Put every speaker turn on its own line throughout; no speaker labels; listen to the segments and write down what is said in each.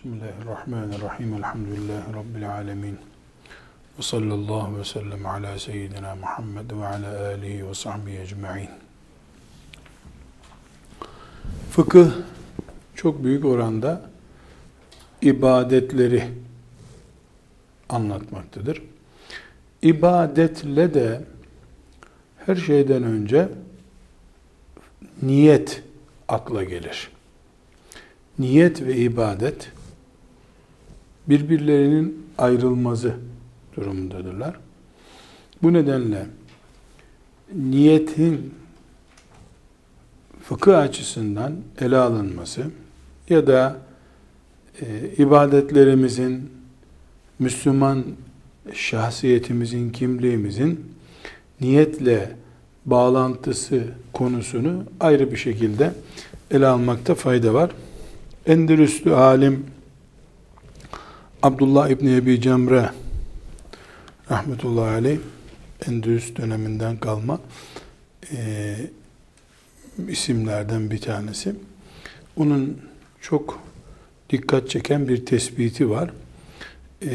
Bismillahirrahmanirrahim. Elhamdülillahi Rabbil alemin. Ve sallallahu ve sellem ala seyyidina Muhammed ve ala alihi ve sahbihi ecma'in. Fıkıh çok büyük oranda ibadetleri anlatmaktadır. İbadetle de her şeyden önce niyet akla gelir. Niyet ve ibadet birbirlerinin ayrılmazı durumundadırlar. Bu nedenle niyetin fıkıh açısından ele alınması ya da e, ibadetlerimizin Müslüman şahsiyetimizin, kimliğimizin niyetle bağlantısı konusunu ayrı bir şekilde ele almakta fayda var. Endülüslü alim Abdullah İbni Ebi Cemre rahmetullahi aleyh Endülüs döneminden kalma e, isimlerden bir tanesi. Onun çok dikkat çeken bir tespiti var. E,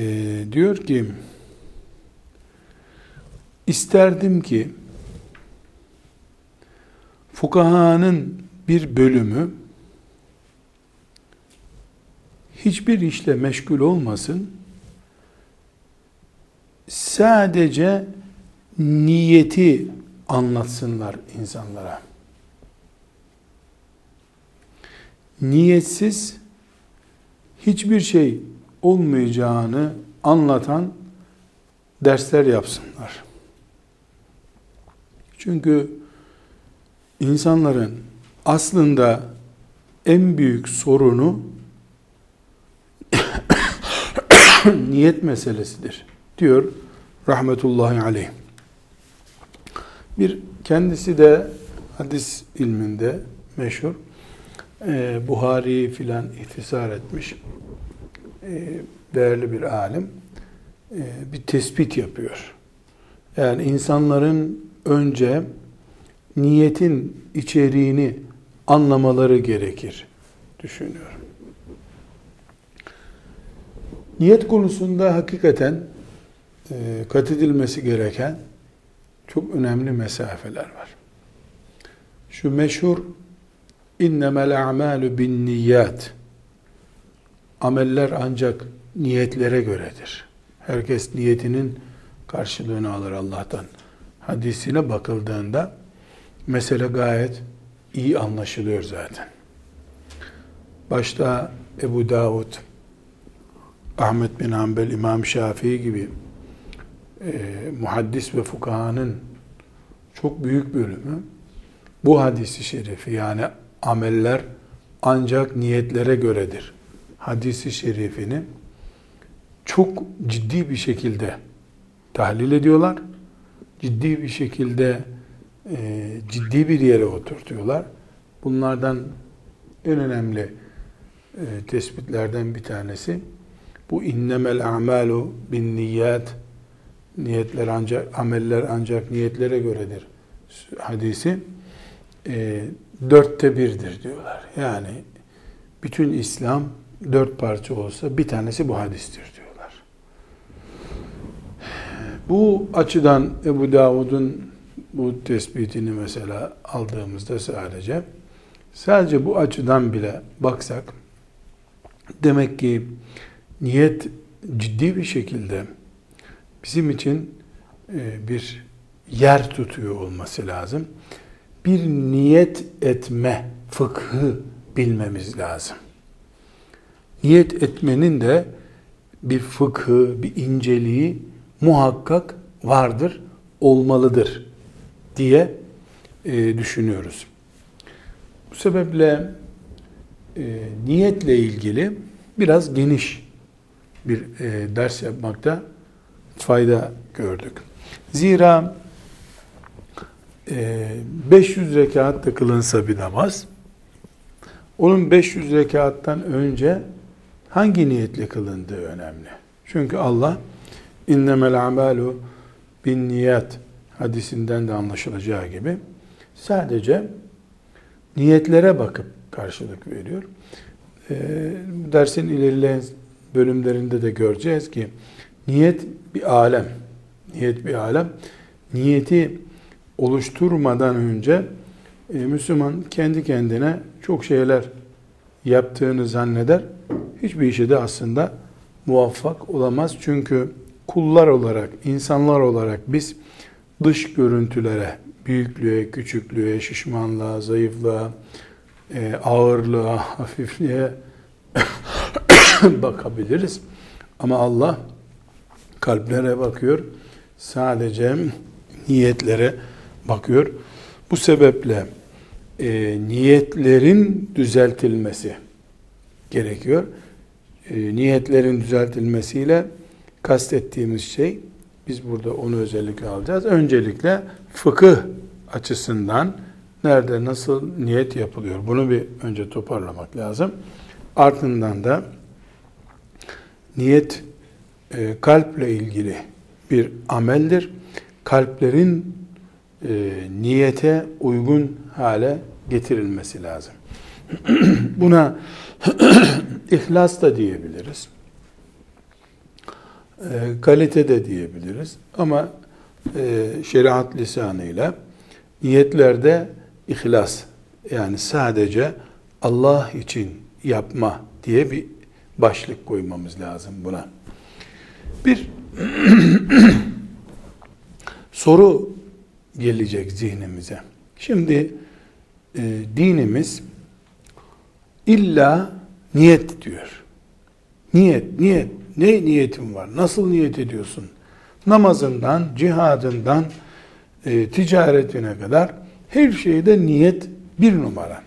diyor ki isterdim ki fukahanın bir bölümü hiçbir işle meşgul olmasın. Sadece niyeti anlatsınlar insanlara. Niyetsiz hiçbir şey olmayacağını anlatan dersler yapsınlar. Çünkü insanların aslında en büyük sorunu niyet meselesidir diyor rahmetullahi aleyh. Bir kendisi de hadis ilminde meşhur e, Buhari filan ihtisar etmiş e, değerli bir alim e, bir tespit yapıyor. Yani insanların önce niyetin içeriğini anlamaları gerekir düşünüyorum. Niyet konusunda hakikaten e, kat edilmesi gereken çok önemli mesafeler var. Şu meşhur innemel a'malu bin niyat ameller ancak niyetlere göredir. Herkes niyetinin karşılığını alır Allah'tan. Hadisine bakıldığında mesele gayet iyi anlaşılıyor zaten. Başta Ebu Davud, Ahmet bin Hanbel, İmam Şafii gibi e, muhaddis ve fukahanın çok büyük bölümü bu hadisi şerifi yani ameller ancak niyetlere göredir. Hadisi şerifini çok ciddi bir şekilde tahlil ediyorlar. Ciddi bir şekilde e, ciddi bir yere oturtuyorlar. Bunlardan en önemli e, tespitlerden bir tanesi bu innemel a'malu bin niyat niyetler ancak ameller ancak niyetlere göredir hadisi e, dörtte birdir diyorlar. Yani bütün İslam dört parça olsa bir tanesi bu hadistir diyorlar. Bu açıdan Ebu Davud'un bu tespitini mesela aldığımızda sadece sadece bu açıdan bile baksak demek ki niyet ciddi bir şekilde bizim için e, bir yer tutuyor olması lazım. Bir niyet etme fıkhı bilmemiz lazım. Niyet etmenin de bir fıkhı, bir inceliği muhakkak vardır, olmalıdır diye e, düşünüyoruz. Bu sebeple e, niyetle ilgili biraz geniş bir e, ders yapmakta fayda gördük. Zira e, 500 rekat da kılınsa bir namaz, onun 500 rekattan önce hangi niyetle kılındığı önemli. Çünkü Allah innemel amalu bin niyat hadisinden de anlaşılacağı gibi sadece niyetlere bakıp karşılık veriyor. e, dersin ilerleyen bölümlerinde de göreceğiz ki niyet bir alem. Niyet bir alem. Niyeti oluşturmadan önce e, Müslüman kendi kendine çok şeyler yaptığını zanneder. Hiçbir işe de aslında muvaffak olamaz. Çünkü kullar olarak, insanlar olarak biz dış görüntülere, büyüklüğe, küçüklüğe, şişmanlığa, zayıflığa, e, ağırlığa, hafifliğe bakabiliriz. Ama Allah kalplere bakıyor. Sadece niyetlere bakıyor. Bu sebeple e, niyetlerin düzeltilmesi gerekiyor. E, niyetlerin düzeltilmesiyle kastettiğimiz şey biz burada onu özellikle alacağız. Öncelikle fıkıh açısından nerede nasıl niyet yapılıyor? Bunu bir önce toparlamak lazım. Ardından da niyet e, kalple ilgili bir ameldir. Kalplerin e, niyete uygun hale getirilmesi lazım. Buna ihlas da diyebiliriz. E, kalite de diyebiliriz. Ama e, şeriat lisanıyla niyetlerde ihlas yani sadece Allah için yapma diye bir başlık koymamız lazım buna. Bir soru gelecek zihnimize. Şimdi e, dinimiz illa niyet diyor. Niyet, niyet. Ne niyetin var? Nasıl niyet ediyorsun? Namazından, cihadından, e, ticaretine kadar her şeyde niyet bir numara.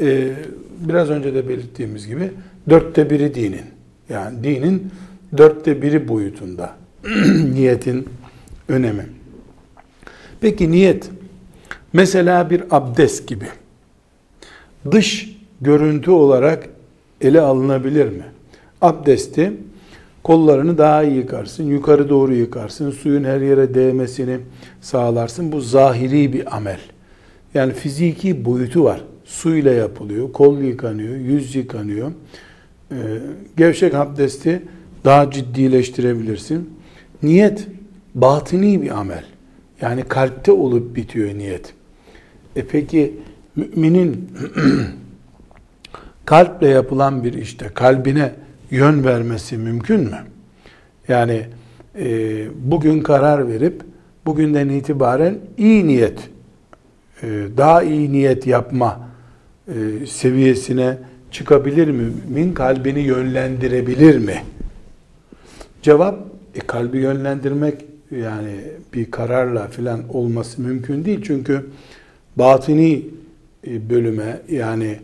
E, biraz önce de belirttiğimiz gibi dörtte biri dinin. Yani dinin dörtte biri boyutunda niyetin önemi. Peki niyet mesela bir abdest gibi dış görüntü olarak ele alınabilir mi? Abdesti kollarını daha iyi yıkarsın, yukarı doğru yıkarsın, suyun her yere değmesini sağlarsın. Bu zahiri bir amel. Yani fiziki boyutu var. Suyla yapılıyor, kol yıkanıyor, yüz yıkanıyor. Ee, gevşek abdesti daha ciddileştirebilirsin. Niyet batini bir amel. Yani kalpte olup bitiyor niyet. E peki müminin kalple yapılan bir işte kalbine yön vermesi mümkün mü? Yani e, bugün karar verip bugünden itibaren iyi niyet, e, daha iyi niyet yapma e, seviyesine çıkabilir mi? Mümin kalbini yönlendirebilir mi? Cevap, e, kalbi yönlendirmek yani bir kararla filan olması mümkün değil. Çünkü batini e, bölüme yani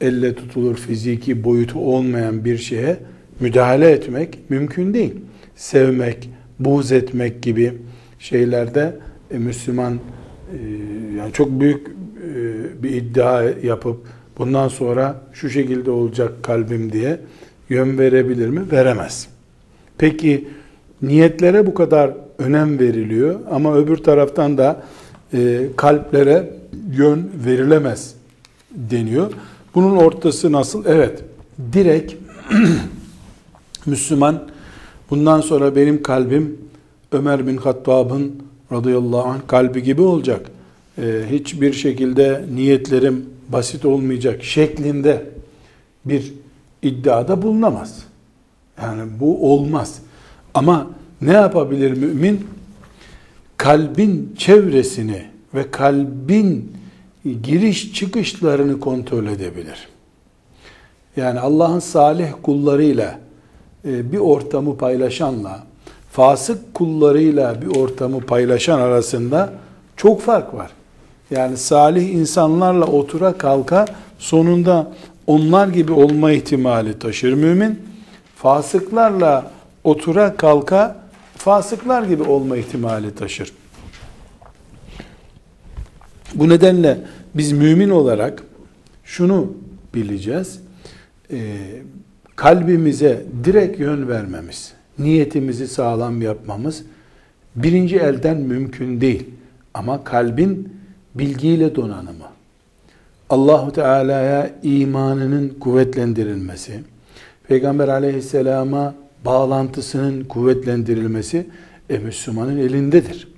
elle tutulur fiziki boyutu olmayan bir şeye müdahale etmek mümkün değil. Sevmek, buğz etmek gibi şeylerde e, Müslüman e, yani çok büyük e, bir iddia yapıp bundan sonra şu şekilde olacak kalbim diye yön verebilir mi? Veremez. Peki niyetlere bu kadar önem veriliyor ama öbür taraftan da e, kalplere yön verilemez deniyor. Bunun ortası nasıl? Evet, direkt Müslüman bundan sonra benim kalbim Ömer bin Hattab'ın radıyallahu anh kalbi gibi olacak. Ee, hiçbir şekilde niyetlerim basit olmayacak şeklinde bir iddiada bulunamaz. Yani bu olmaz. Ama ne yapabilir mümin? Kalbin çevresini ve kalbin giriş çıkışlarını kontrol edebilir. Yani Allah'ın salih kullarıyla e, bir ortamı paylaşanla fasık kullarıyla bir ortamı paylaşan arasında çok fark var. Yani salih insanlarla otura kalka sonunda onlar gibi olma ihtimali taşır mümin. Fasıklarla otura kalka fasıklar gibi olma ihtimali taşır. Bu nedenle biz mümin olarak şunu bileceğiz. E, kalbimize direkt yön vermemiz, niyetimizi sağlam yapmamız birinci elden mümkün değil. Ama kalbin bilgiyle donanımı, Allahu Teala'ya imanının kuvvetlendirilmesi, Peygamber Aleyhisselam'a bağlantısının kuvvetlendirilmesi e, Müslümanın elindedir.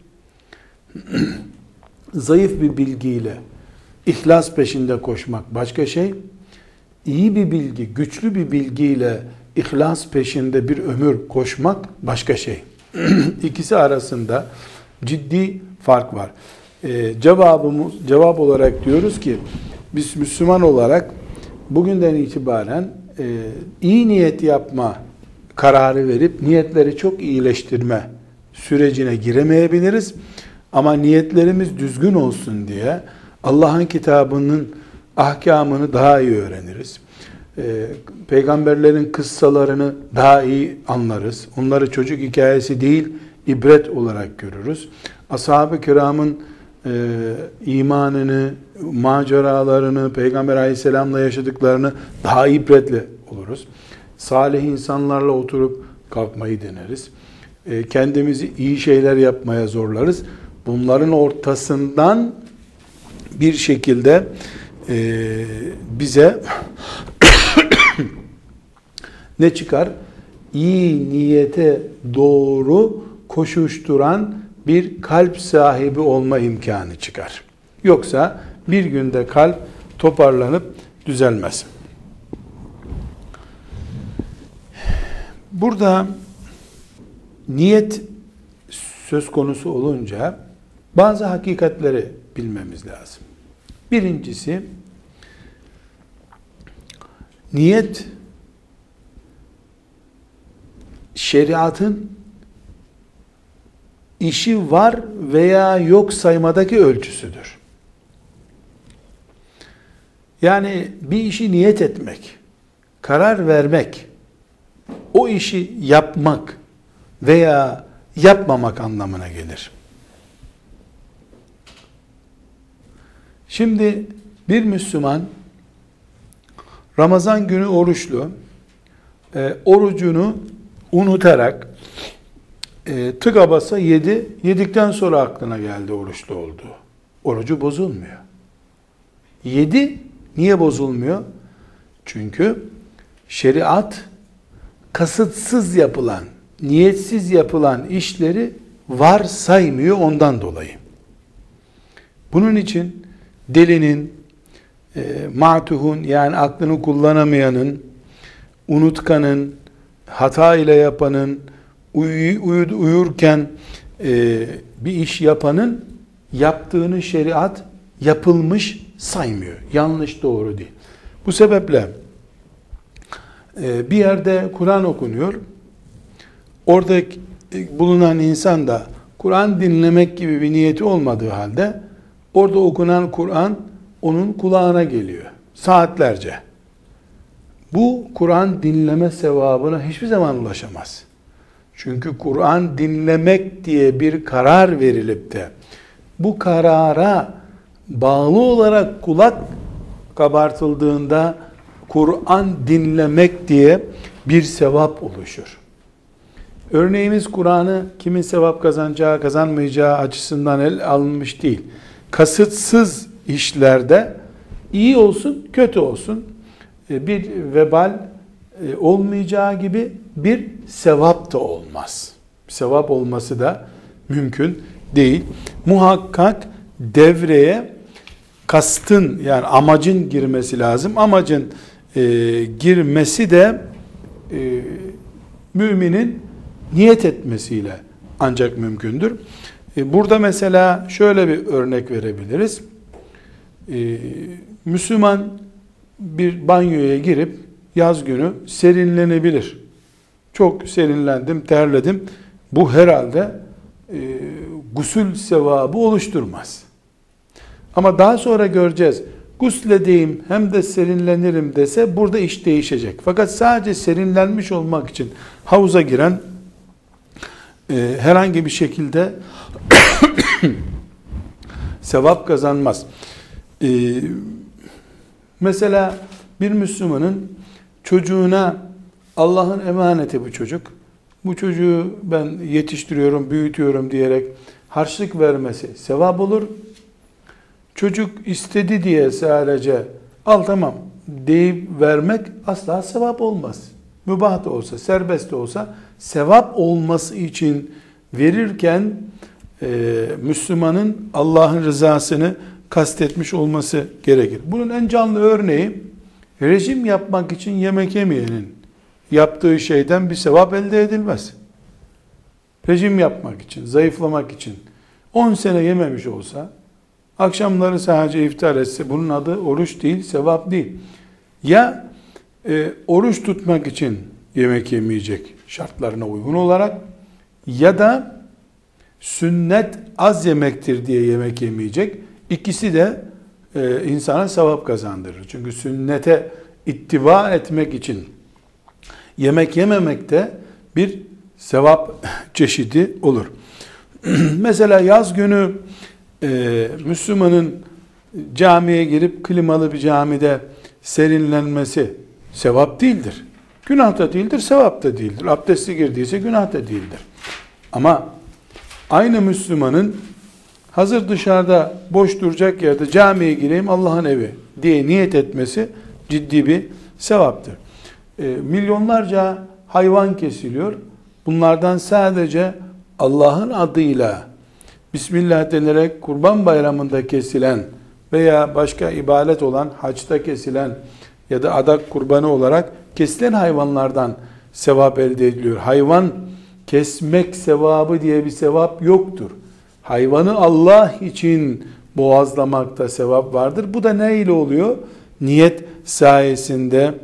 Zayıf bir bilgiyle ihlas peşinde koşmak başka şey, iyi bir bilgi, güçlü bir bilgiyle ihlas peşinde bir ömür koşmak başka şey. İkisi arasında ciddi fark var. Ee, cevabımız cevap olarak diyoruz ki biz Müslüman olarak bugünden itibaren e, iyi niyet yapma kararı verip niyetleri çok iyileştirme sürecine giremeyebiliriz. Ama niyetlerimiz düzgün olsun diye Allah'ın kitabının ahkamını daha iyi öğreniriz. Ee, peygamberlerin kıssalarını daha iyi anlarız. Onları çocuk hikayesi değil, ibret olarak görürüz. Ashab-ı kiramın e, imanını, maceralarını, Peygamber aleyhisselamla yaşadıklarını daha ibretle oluruz. Salih insanlarla oturup kalkmayı deneriz. E, kendimizi iyi şeyler yapmaya zorlarız. Bunların ortasından bir şekilde e, bize ne çıkar? İyi niyete doğru koşuşturan bir kalp sahibi olma imkanı çıkar. Yoksa bir günde kalp toparlanıp düzelmez. Burada niyet söz konusu olunca bazı hakikatleri bilmemiz lazım. Birincisi niyet şeriatın işi var veya yok saymadaki ölçüsüdür. Yani bir işi niyet etmek, karar vermek, o işi yapmak veya yapmamak anlamına gelir. Şimdi bir Müslüman Ramazan günü oruçlu, e, orucunu unutarak e, tıka basa yedi, yedikten sonra aklına geldi oruçlu olduğu. Orucu bozulmuyor. Yedi, niye bozulmuyor? Çünkü şeriat kasıtsız yapılan, niyetsiz yapılan işleri var saymıyor ondan dolayı. Bunun için delinin, e, matuhun yani aklını kullanamayanın, unutkanın, hata ile yapanın, uy, uy, uyurken e, bir iş yapanın yaptığını şeriat yapılmış saymıyor. Yanlış doğru değil. Bu sebeple e, bir yerde Kur'an okunuyor. Orada bulunan insan da Kur'an dinlemek gibi bir niyeti olmadığı halde orada okunan Kur'an onun kulağına geliyor. Saatlerce. Bu Kur'an dinleme sevabına hiçbir zaman ulaşamaz. Çünkü Kur'an dinlemek diye bir karar verilip de bu karara bağlı olarak kulak kabartıldığında Kur'an dinlemek diye bir sevap oluşur. Örneğimiz Kur'an'ı kimin sevap kazanacağı kazanmayacağı açısından el alınmış değil. Kasıtsız işlerde iyi olsun kötü olsun e, bir vebal e, olmayacağı gibi bir sevap da olmaz. Sevap olması da mümkün değil. Muhakkak devreye kastın yani amacın girmesi lazım. Amacın e, girmesi de e, müminin niyet etmesiyle ancak mümkündür. E, burada mesela şöyle bir örnek verebiliriz. E, Müslüman bir banyoya girip yaz günü serinlenebilir. Çok serinlendim, terledim. Bu herhalde e, gusül sevabı oluşturmaz. Ama daha sonra göreceğiz. Gusledeyim hem de serinlenirim dese burada iş değişecek. Fakat sadece serinlenmiş olmak için havuza giren e, herhangi bir şekilde sevap kazanmaz. E, mesela bir Müslümanın çocuğuna Allah'ın emaneti bu çocuk. Bu çocuğu ben yetiştiriyorum, büyütüyorum diyerek harçlık vermesi sevap olur. çocuk istedi diye sadece al tamam deyip vermek asla sevap olmaz. Mübah da olsa, serbest de olsa sevap olması için verirken e, Müslümanın Allah'ın rızasını kastetmiş olması gerekir. Bunun en canlı örneği rejim yapmak için yemek yemeyenin yaptığı şeyden bir sevap elde edilmez. Rejim yapmak için, zayıflamak için 10 sene yememiş olsa akşamları sadece iftar etse bunun adı oruç değil, sevap değil. Ya e, oruç tutmak için yemek yemeyecek şartlarına uygun olarak ya da sünnet az yemektir diye yemek yemeyecek. İkisi de e, insana sevap kazandırır. Çünkü sünnete ittiba etmek için yemek yememek de bir sevap çeşidi olur. Mesela yaz günü e, Müslümanın camiye girip klimalı bir camide serinlenmesi sevap değildir. Günah da değildir, sevap da değildir. Abdesti girdiyse günah da değildir. Ama aynı Müslümanın hazır dışarıda boş duracak yerde camiye gireyim Allah'ın evi diye niyet etmesi ciddi bir sevaptır. E, milyonlarca hayvan kesiliyor. Bunlardan sadece Allah'ın adıyla Bismillah denerek kurban bayramında kesilen veya başka ibadet olan haçta kesilen ya da adak kurbanı olarak kesilen hayvanlardan sevap elde ediliyor. Hayvan kesmek sevabı diye bir sevap yoktur. Hayvanı Allah için boğazlamakta sevap vardır. Bu da ne ile oluyor? Niyet sayesinde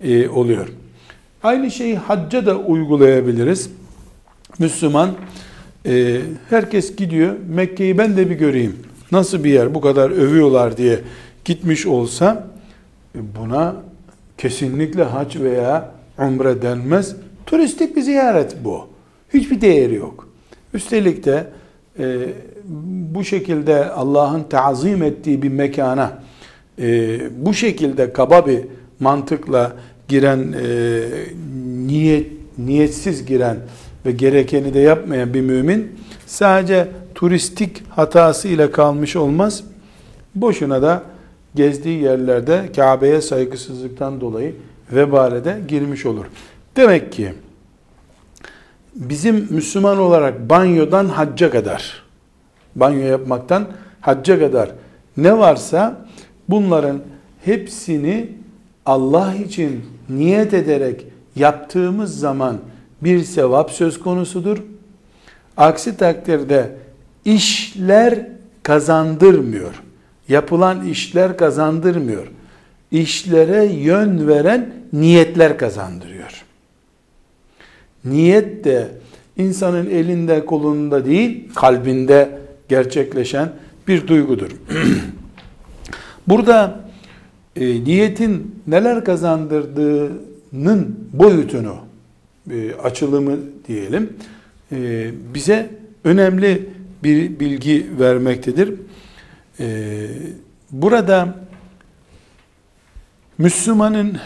e, oluyor. Aynı şeyi hacca da uygulayabiliriz. Müslüman e, herkes gidiyor Mekke'yi ben de bir göreyim. Nasıl bir yer bu kadar övüyorlar diye gitmiş olsa e, buna kesinlikle hac veya umre denmez. Turistik bir ziyaret bu. Hiçbir değeri yok. Üstelik de e, bu şekilde Allah'ın tazim ettiği bir mekana e, bu şekilde kaba bir mantıkla giren e, niyet niyetsiz giren ve gerekeni de yapmayan bir mümin sadece turistik hatası ile kalmış olmaz. Boşuna da gezdiği yerlerde Kabe'ye saygısızlıktan dolayı vebale de girmiş olur. Demek ki bizim Müslüman olarak banyodan hacca kadar banyo yapmaktan hacca kadar ne varsa bunların hepsini Allah için niyet ederek yaptığımız zaman bir sevap söz konusudur. Aksi takdirde işler kazandırmıyor. Yapılan işler kazandırmıyor. İşlere yön veren niyetler kazandırıyor. Niyet de insanın elinde kolunda değil, kalbinde gerçekleşen bir duygudur. Burada e, niyetin neler kazandırdığının boyutunu, e, açılımı diyelim, e, bize önemli bir bilgi vermektedir. E, burada Müslümanın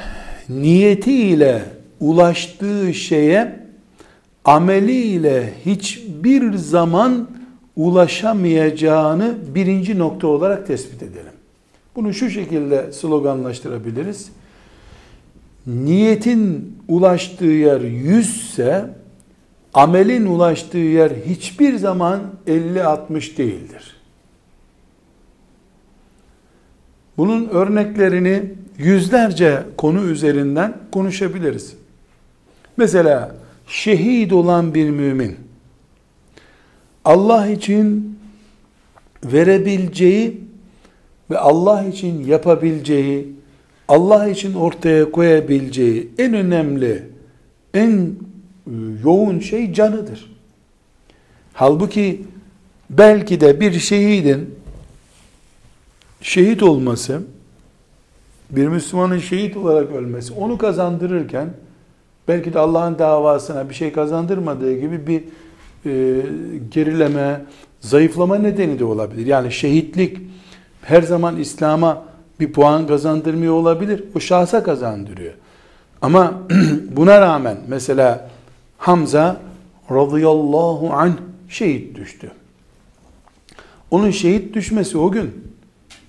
niyetiyle ulaştığı şeye ameliyle hiçbir zaman ulaşamayacağını birinci nokta olarak tespit edelim. Bunu şu şekilde sloganlaştırabiliriz. Niyetin ulaştığı yer yüzse amelin ulaştığı yer hiçbir zaman 50-60 değildir. Bunun örneklerini yüzlerce konu üzerinden konuşabiliriz. Mesela şehit olan bir mümin Allah için verebileceği ve Allah için yapabileceği, Allah için ortaya koyabileceği en önemli, en yoğun şey canıdır. Halbuki belki de bir şehidin şehit olması, bir Müslümanın şehit olarak ölmesi onu kazandırırken belki de Allah'ın davasına bir şey kazandırmadığı gibi bir e, gerileme, zayıflama nedeni de olabilir. Yani şehitlik her zaman İslam'a bir puan kazandırmıyor olabilir. O şahsa kazandırıyor. Ama buna rağmen mesela Hamza radıyallahu anh şehit düştü. Onun şehit düşmesi o gün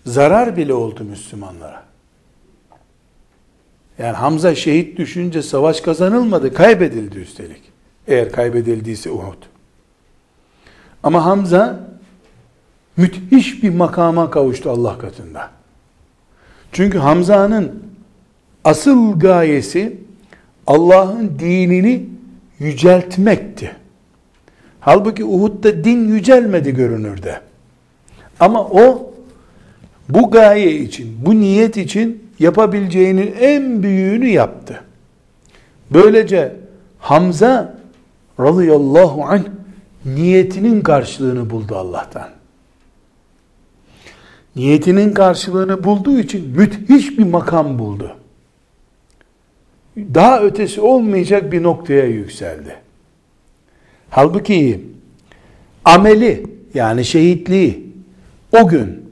zarar bile oldu Müslümanlara. Yani Hamza şehit düşünce savaş kazanılmadı, kaybedildi üstelik. Eğer kaybedildiyse Uhud. Ama Hamza müthiş bir makama kavuştu Allah katında. Çünkü Hamza'nın asıl gayesi Allah'ın dinini yüceltmekti. Halbuki Uhud'da din yücelmedi görünürde. Ama o bu gaye için, bu niyet için yapabileceğinin en büyüğünü yaptı. Böylece Hamza radıyallahu anh niyetinin karşılığını buldu Allah'tan. Niyetinin karşılığını bulduğu için müthiş bir makam buldu. Daha ötesi olmayacak bir noktaya yükseldi. Halbuki ameli yani şehitliği o gün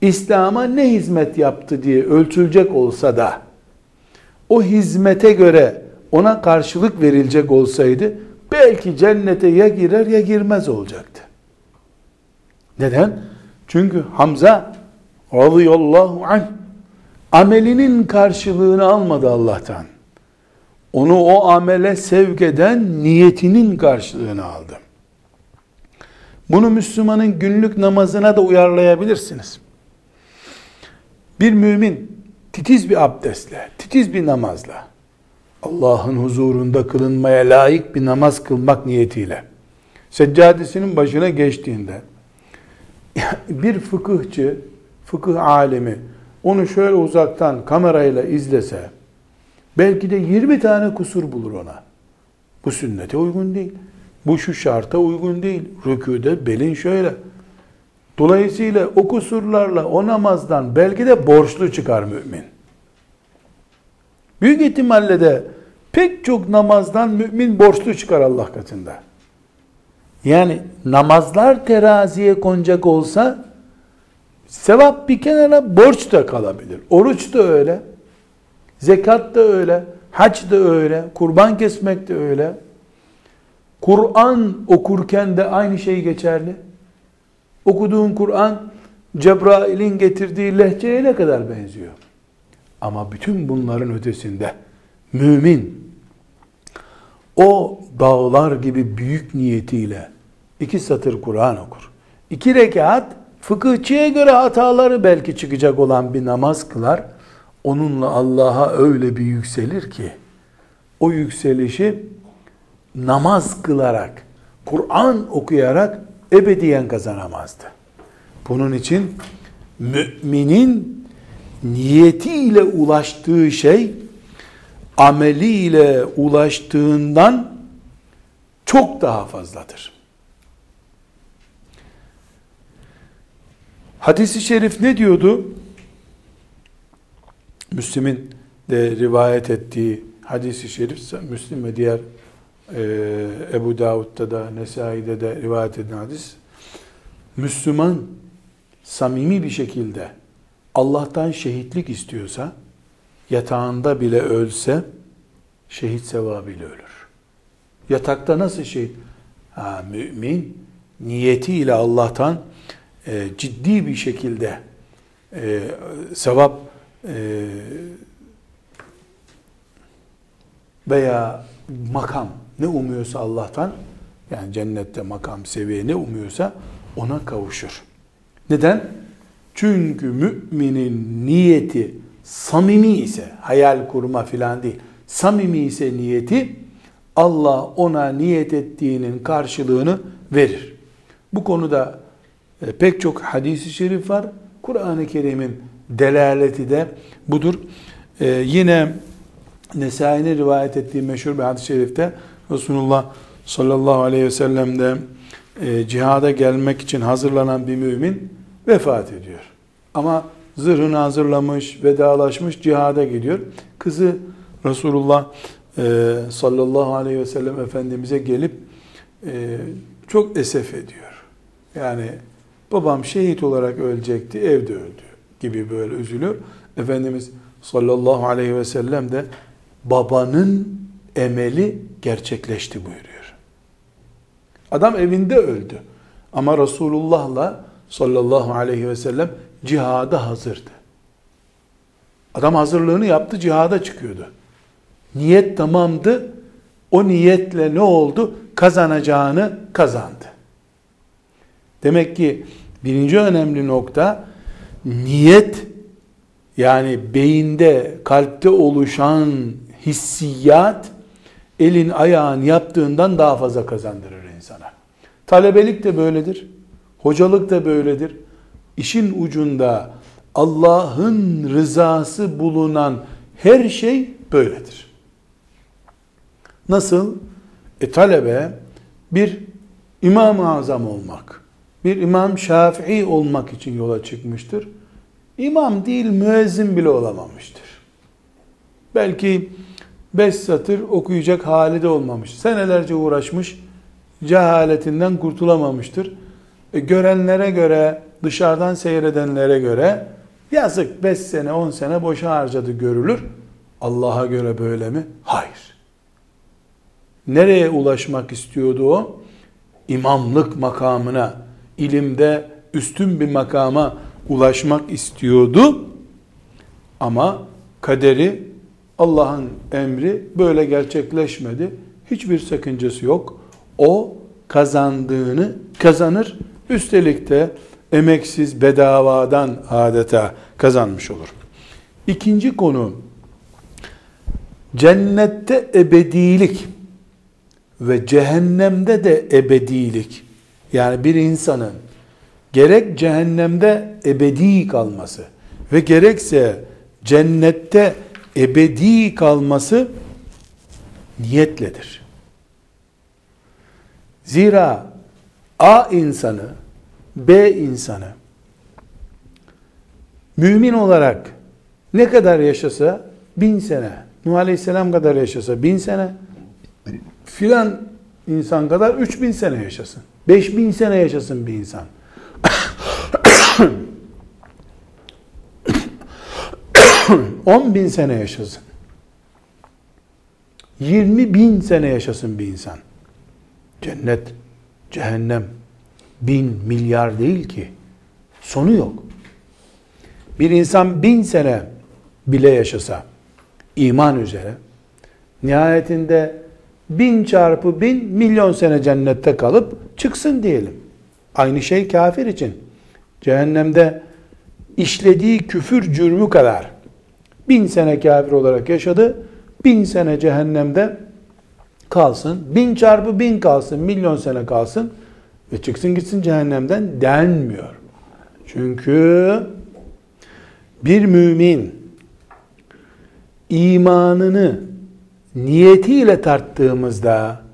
İslam'a ne hizmet yaptı diye ölçülecek olsa da o hizmete göre ona karşılık verilecek olsaydı belki cennete ya girer ya girmez olacaktı. Neden? Çünkü Hamza radıyallahu anh amelinin karşılığını almadı Allah'tan. Onu o amele sevk eden niyetinin karşılığını aldı. Bunu Müslümanın günlük namazına da uyarlayabilirsiniz. Bir mümin titiz bir abdestle, titiz bir namazla, Allah'ın huzurunda kılınmaya layık bir namaz kılmak niyetiyle, seccadesinin başına geçtiğinde, bir fıkıhçı, fıkıh alemi, onu şöyle uzaktan kamerayla izlese, belki de 20 tane kusur bulur ona. Bu sünnete uygun değil. Bu şu şarta uygun değil. Rüküde belin şöyle. Dolayısıyla o kusurlarla o namazdan belki de borçlu çıkar mümin. Büyük ihtimalle de pek çok namazdan mümin borçlu çıkar Allah katında. Yani namazlar teraziye konacak olsa sevap bir kenara borç da kalabilir. Oruç da öyle. Zekat da öyle. Hac da öyle. Kurban kesmek de öyle. Kur'an okurken de aynı şey geçerli. Okuduğun Kur'an Cebrail'in getirdiği lehçeye ne kadar benziyor? Ama bütün bunların ötesinde mümin o dağlar gibi büyük niyetiyle iki satır Kur'an okur. İki rekat fıkıhçıya göre hataları belki çıkacak olan bir namaz kılar. Onunla Allah'a öyle bir yükselir ki o yükselişi namaz kılarak, Kur'an okuyarak ebediyen kazanamazdı. Bunun için müminin niyetiyle ulaştığı şey ameliyle ulaştığından çok daha fazladır. Hadis-i şerif ne diyordu? Müslim'in de rivayet ettiği hadis-i şerif, Müslim ve diğer e, Ebu Davud'da da, Nesai'de de rivayet edilen hadis. Müslüman samimi bir şekilde Allah'tan şehitlik istiyorsa, yatağında bile ölse, şehit sevabıyla ölür. Yatakta nasıl şehit? Ha, mümin niyetiyle Allah'tan e, ciddi bir şekilde e, sevap e, veya makam ne umuyorsa Allah'tan yani cennette makam seviye ne umuyorsa ona kavuşur. Neden? Çünkü müminin niyeti samimi ise hayal kurma filan değil. Samimi ise niyeti Allah ona niyet ettiğinin karşılığını verir. Bu konuda e, pek çok hadisi şerif var. Kur'an-ı Kerim'in delaleti de budur. E, yine Nesai'nin rivayet ettiği meşhur bir hadis-i şerifte Resulullah sallallahu aleyhi ve sellem'de e, cihada gelmek için hazırlanan bir mümin vefat ediyor. Ama zırhını hazırlamış, vedalaşmış, cihada gidiyor. Kızı Resulullah e, sallallahu aleyhi ve sellem Efendimiz'e gelip e, çok esef ediyor. Yani babam şehit olarak ölecekti, evde öldü gibi böyle üzülüyor. Efendimiz sallallahu aleyhi ve sellem de babanın emeli gerçekleşti buyuruyor. Adam evinde öldü. Ama Resulullah'la sallallahu aleyhi ve sellem cihada hazırdı. Adam hazırlığını yaptı, cihada çıkıyordu. Niyet tamamdı. O niyetle ne oldu? Kazanacağını kazandı. Demek ki birinci önemli nokta niyet yani beyinde, kalpte oluşan hissiyat elin ayağın yaptığından daha fazla kazandırır insana. Talebelik de böyledir. Hocalık da böyledir. İşin ucunda Allah'ın rızası bulunan her şey böyledir. Nasıl? E talebe bir İmam-ı Azam olmak, bir İmam Şafii olmak için yola çıkmıştır. İmam değil müezzin bile olamamıştır. Belki beş satır okuyacak hali de olmamış. Senelerce uğraşmış, cehaletinden kurtulamamıştır. E, görenlere göre, dışarıdan seyredenlere göre yazık 5 sene 10 sene boşa harcadı görülür. Allah'a göre böyle mi? Hayır. Nereye ulaşmak istiyordu o? İmamlık makamına, ilimde üstün bir makama ulaşmak istiyordu. Ama kaderi Allah'ın emri böyle gerçekleşmedi. Hiçbir sakıncası yok. O kazandığını kazanır. Üstelik de emeksiz bedavadan adeta kazanmış olur. İkinci konu cennette ebedilik ve cehennemde de ebedilik. Yani bir insanın gerek cehennemde ebedi kalması ve gerekse cennette ebedi kalması niyetledir. Zira A insanı, B insanı mümin olarak ne kadar yaşasa bin sene, Nuh Aleyhisselam kadar yaşasa bin sene, filan insan kadar üç bin sene yaşasın. Beş bin sene yaşasın bir insan. On bin sene yaşasın. Yirmi bin sene yaşasın bir insan. Cennet, cehennem, bin milyar değil ki. Sonu yok. Bir insan bin sene bile yaşasa, iman üzere, nihayetinde bin çarpı bin milyon sene cennette kalıp çıksın diyelim. Aynı şey kafir için. Cehennemde işlediği küfür cürmü kadar bin sene kafir olarak yaşadı, bin sene cehennemde kalsın, bin çarpı bin kalsın, milyon sene kalsın ve çıksın gitsin cehennemden denmiyor. Çünkü bir mümin imanını niyetiyle tarttığımızda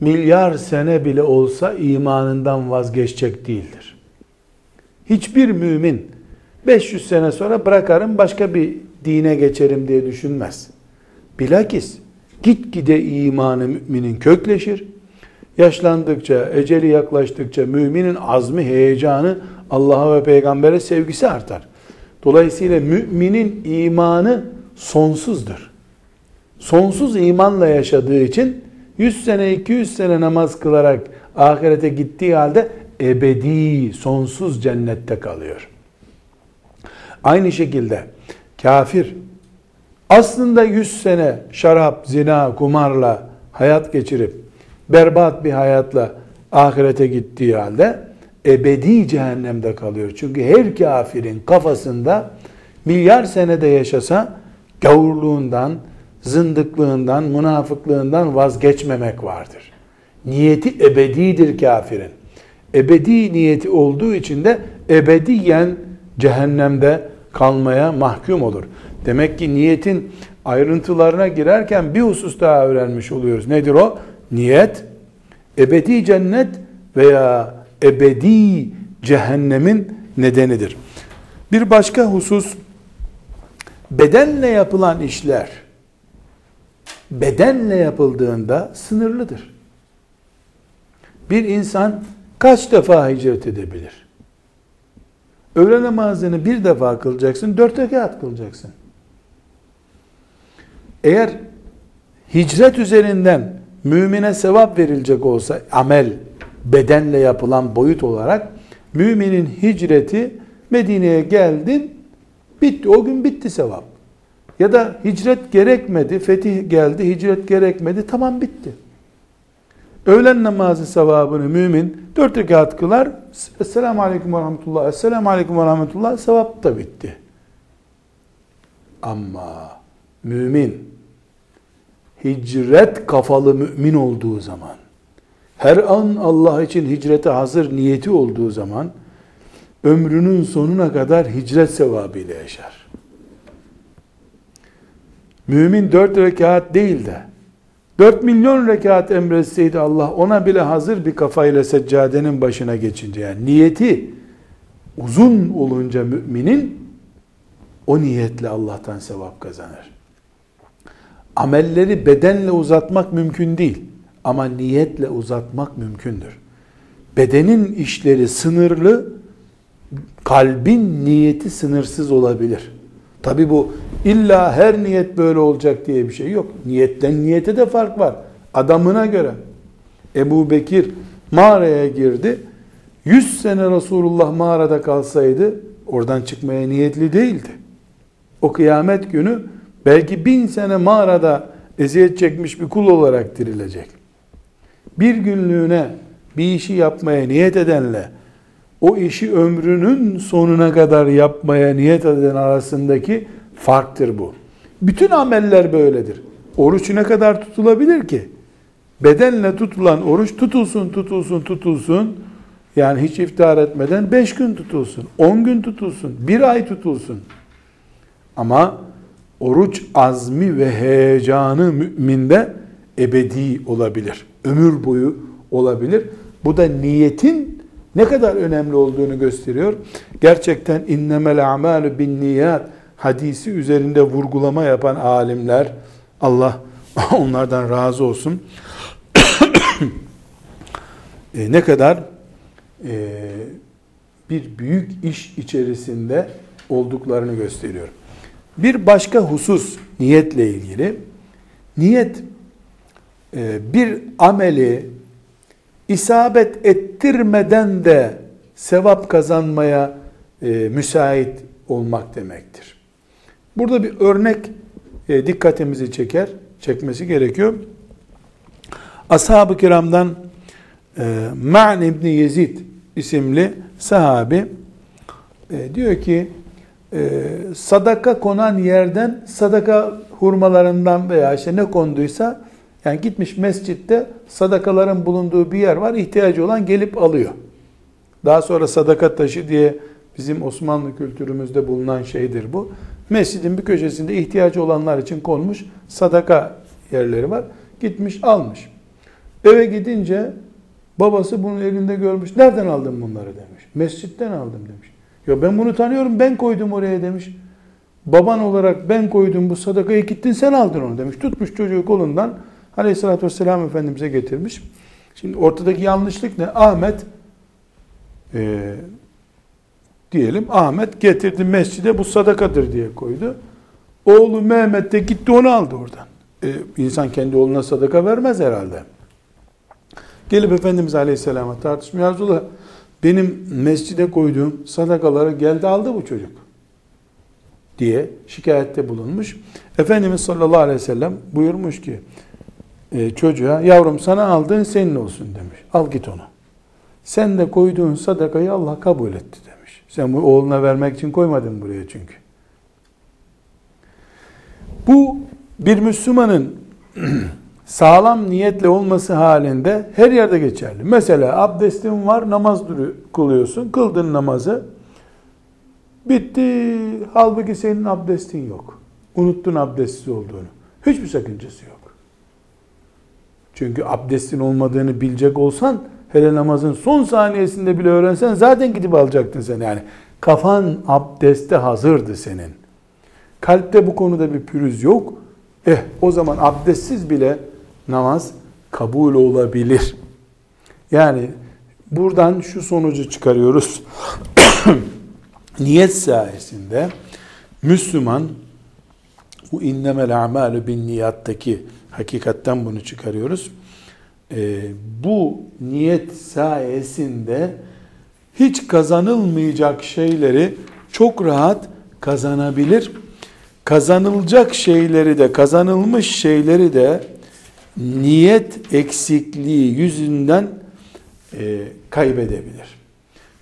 milyar sene bile olsa imanından vazgeçecek değildir. Hiçbir mümin 500 sene sonra bırakarım başka bir dine geçerim diye düşünmez. Bilakis gitgide imanı müminin kökleşir. Yaşlandıkça, eceli yaklaştıkça müminin azmi, heyecanı, Allah'a ve peygambere sevgisi artar. Dolayısıyla müminin imanı sonsuzdur. Sonsuz imanla yaşadığı için 100 sene 200 sene namaz kılarak ahirete gittiği halde ebedi sonsuz cennette kalıyor. Aynı şekilde kafir aslında 100 sene şarap, zina, kumarla hayat geçirip berbat bir hayatla ahirete gittiği halde ebedi cehennemde kalıyor. Çünkü her kafirin kafasında milyar senede yaşasa gavurluğundan, zındıklığından, münafıklığından vazgeçmemek vardır. Niyeti ebedidir kafirin. Ebedi niyeti olduğu için de ebediyen cehennemde kalmaya mahkum olur. Demek ki niyetin ayrıntılarına girerken bir husus daha öğrenmiş oluyoruz. Nedir o? Niyet, ebedi cennet veya ebedi cehennemin nedenidir. Bir başka husus, bedenle yapılan işler, bedenle yapıldığında sınırlıdır. Bir insan kaç defa hicret edebilir? Öğle namazını bir defa kılacaksın, dört rekat kılacaksın. Eğer hicret üzerinden mümine sevap verilecek olsa amel bedenle yapılan boyut olarak müminin hicreti Medine'ye geldin, bitti. O gün bitti sevap. Ya da hicret gerekmedi, fetih geldi, hicret gerekmedi, tamam bitti. Öğlen namazı sevabını mümin dört rekat kılar, Esselamu Aleyküm ve Rahmetullah, Esselamu Aleyküm ve Rahmetullah, sevap da bitti. Ama mümin, hicret kafalı mümin olduğu zaman, her an Allah için hicrete hazır niyeti olduğu zaman, ömrünün sonuna kadar hicret sevabıyla yaşar. Mümin dört rekat değil de, dört milyon rekat emretseydi Allah, ona bile hazır bir kafayla seccadenin başına geçince, yani niyeti uzun olunca müminin, o niyetle Allah'tan sevap kazanır. Amelleri bedenle uzatmak mümkün değil. Ama niyetle uzatmak mümkündür. Bedenin işleri sınırlı, kalbin niyeti sınırsız olabilir. Tabi bu illa her niyet böyle olacak diye bir şey yok. Niyetten niyete de fark var. Adamına göre. Ebu Bekir mağaraya girdi. 100 sene Resulullah mağarada kalsaydı oradan çıkmaya niyetli değildi. O kıyamet günü belki bin sene mağarada eziyet çekmiş bir kul olarak dirilecek. Bir günlüğüne bir işi yapmaya niyet edenle o işi ömrünün sonuna kadar yapmaya niyet eden arasındaki farktır bu. Bütün ameller böyledir. Oruç ne kadar tutulabilir ki? Bedenle tutulan oruç tutulsun, tutulsun, tutulsun. Yani hiç iftar etmeden 5 gün tutulsun, 10 gün tutulsun, 1 ay tutulsun. Ama oruç azmi ve heyecanı müminde ebedi olabilir. Ömür boyu olabilir. Bu da niyetin ne kadar önemli olduğunu gösteriyor. Gerçekten innemel a'malu bin niyat hadisi üzerinde vurgulama yapan alimler Allah onlardan razı olsun. e, ne kadar e, bir büyük iş içerisinde olduklarını gösteriyor. Bir başka husus niyetle ilgili. Niyet e, bir ameli isabet ettirmeden de sevap kazanmaya e, müsait olmak demektir. Burada bir örnek e, dikkatimizi çeker, çekmesi gerekiyor. Ashab-ı kiramdan Ma'n İbni Yezid isimli sahabi diyor ki e, sadaka konan yerden sadaka hurmalarından veya işte ne konduysa yani gitmiş mescitte sadakaların bulunduğu bir yer var. ihtiyacı olan gelip alıyor. Daha sonra sadaka taşı diye bizim Osmanlı kültürümüzde bulunan şeydir bu. Mescidin bir köşesinde ihtiyacı olanlar için konmuş sadaka yerleri var. Gitmiş almış. Eve gidince babası bunun elinde görmüş. Nereden aldın bunları demiş. Mescitten aldım demiş. Ya ben bunu tanıyorum ben koydum oraya demiş. Baban olarak ben koydum bu sadakayı gittin sen aldın onu demiş. Tutmuş çocuğu kolundan aleyhissalatü vesselam Efendimiz'e getirmiş. Şimdi ortadaki yanlışlık ne? Ahmet e, diyelim Ahmet getirdi mescide bu sadakadır diye koydu. Oğlu Mehmet de gitti onu aldı oradan. E, insan kendi oğluna sadaka vermez herhalde. Gelip Efendimiz Aleyhisselam'a tartışmıyor. Resulullah benim mescide koyduğum sadakaları geldi aldı bu çocuk diye şikayette bulunmuş. Efendimiz sallallahu aleyhi ve sellem buyurmuş ki e, çocuğa yavrum sana aldığın senin olsun demiş. Al git onu. Sen de koyduğun sadakayı Allah kabul etti demiş. Sen bu oğluna vermek için koymadın buraya çünkü. Bu bir Müslümanın sağlam niyetle olması halinde her yerde geçerli. Mesela abdestin var, namaz kılıyorsun. Kıldın namazı. Bitti. Halbuki senin abdestin yok. Unuttun abdestsiz olduğunu. Hiçbir sakıncası yok. Çünkü abdestin olmadığını bilecek olsan hele namazın son saniyesinde bile öğrensen zaten gidip alacaktın sen yani. Kafan abdeste hazırdı senin. Kalpte bu konuda bir pürüz yok. Eh o zaman abdestsiz bile namaz kabul olabilir. Yani buradan şu sonucu çıkarıyoruz. Niyet sayesinde Müslüman bu innemel a'malu bin niyattaki hakikatten bunu çıkarıyoruz. Ee, bu niyet sayesinde hiç kazanılmayacak şeyleri çok rahat kazanabilir. Kazanılacak şeyleri de kazanılmış şeyleri de niyet eksikliği yüzünden e, kaybedebilir.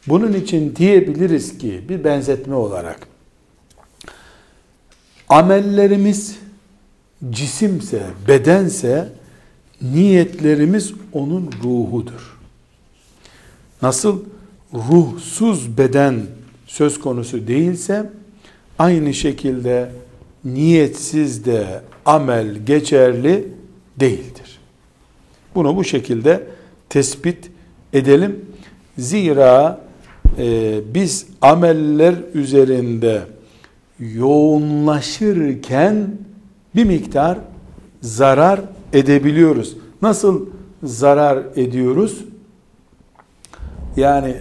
Bunun için diyebiliriz ki bir benzetme olarak amellerimiz cisimse, bedense niyetlerimiz onun ruhudur. Nasıl ruhsuz beden söz konusu değilse aynı şekilde niyetsiz de amel geçerli değildir. Bunu bu şekilde tespit edelim. Zira e, biz ameller üzerinde yoğunlaşırken bir miktar zarar edebiliyoruz. Nasıl zarar ediyoruz? Yani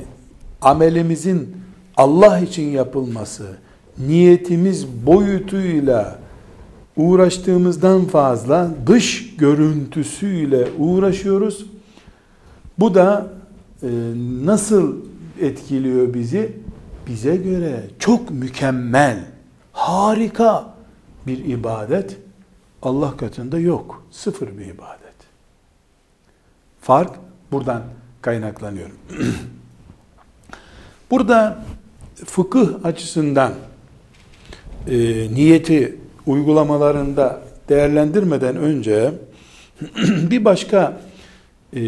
amelimizin Allah için yapılması, niyetimiz boyutuyla uğraştığımızdan fazla dış görüntüsüyle uğraşıyoruz. Bu da e, nasıl etkiliyor bizi? Bize göre çok mükemmel, harika bir ibadet Allah katında yok. Sıfır bir ibadet. Fark buradan kaynaklanıyor. Burada fıkıh açısından e, niyeti uygulamalarında değerlendirmeden önce bir başka e,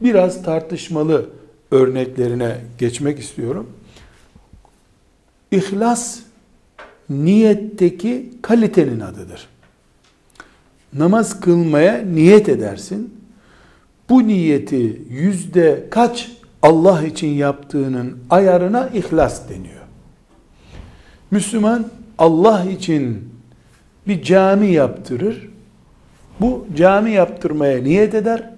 biraz tartışmalı örneklerine geçmek istiyorum. İhlas niyetteki kalitenin adıdır. Namaz kılmaya niyet edersin. Bu niyeti yüzde kaç Allah için yaptığının ayarına ihlas deniyor. Müslüman Allah için bir cami yaptırır. Bu cami yaptırmaya niyet eder.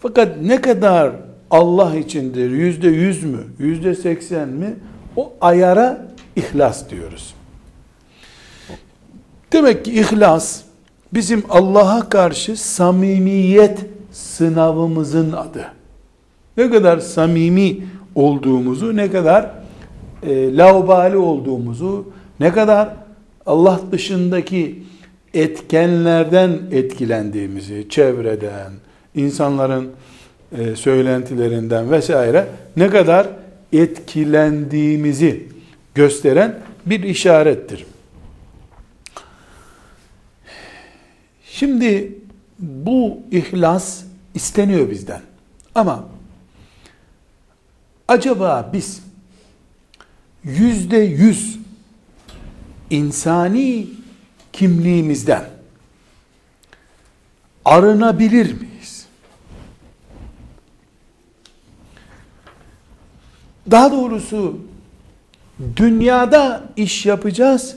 Fakat ne kadar Allah içindir? Yüzde yüz mü? Yüzde seksen mi? O ayara ihlas diyoruz. Demek ki ihlas bizim Allah'a karşı samimiyet sınavımızın adı. Ne kadar samimi olduğumuzu, ne kadar e, laubali olduğumuzu, ne kadar Allah dışındaki etkenlerden etkilendiğimizi, çevreden, insanların e, söylentilerinden vesaire ne kadar etkilendiğimizi gösteren bir işarettir. Şimdi bu ihlas isteniyor bizden. Ama acaba biz yüzde yüz insani kimliğimizden arınabilir miyiz? Daha doğrusu dünyada iş yapacağız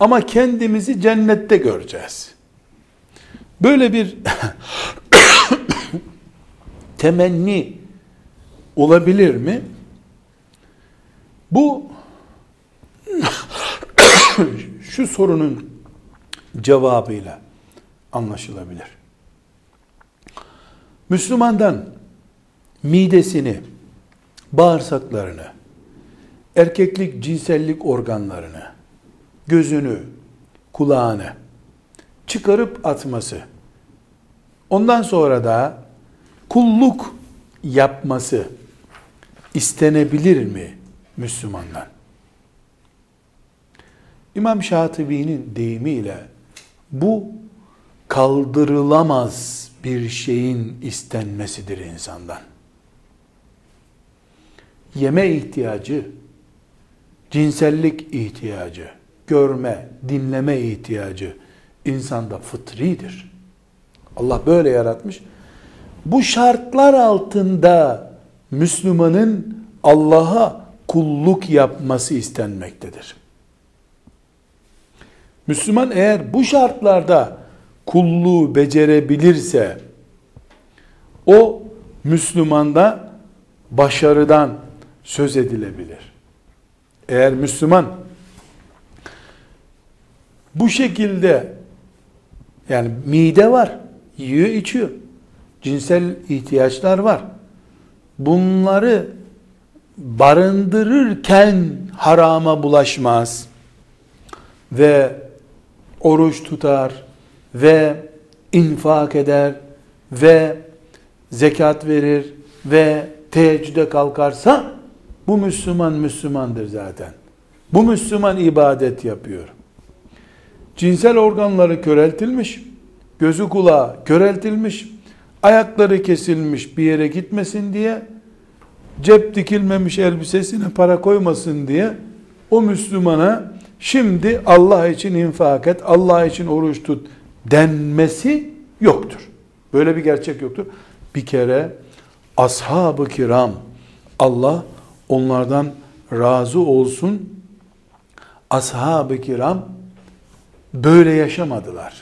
ama kendimizi cennette göreceğiz. Böyle bir temenni olabilir mi? Bu şu sorunun cevabıyla anlaşılabilir. Müslümandan midesini, bağırsaklarını, erkeklik, cinsellik organlarını, gözünü, kulağını çıkarıp atması, ondan sonra da kulluk yapması istenebilir mi Müslümandan? İmam Şatibi'nin deyimiyle bu kaldırılamaz bir şeyin istenmesidir insandan. Yeme ihtiyacı, cinsellik ihtiyacı, görme, dinleme ihtiyacı insanda fıtridir. Allah böyle yaratmış. Bu şartlar altında Müslümanın Allah'a kulluk yapması istenmektedir. Müslüman eğer bu şartlarda kulluğu becerebilirse o Müslümanda başarıdan söz edilebilir. Eğer Müslüman bu şekilde yani mide var, yiyor içiyor. Cinsel ihtiyaçlar var. bunları barındırırken harama bulaşmaz ve oruç tutar ve infak eder ve zekat verir ve teheccüde kalkarsa bu Müslüman Müslümandır zaten. Bu Müslüman ibadet yapıyor. Cinsel organları köreltilmiş, gözü kulağı köreltilmiş, ayakları kesilmiş bir yere gitmesin diye, cep dikilmemiş elbisesine para koymasın diye o Müslümana şimdi Allah için infak et, Allah için oruç tut denmesi yoktur. Böyle bir gerçek yoktur. Bir kere ashab-ı kiram Allah onlardan razı olsun. Ashab-ı kiram böyle yaşamadılar.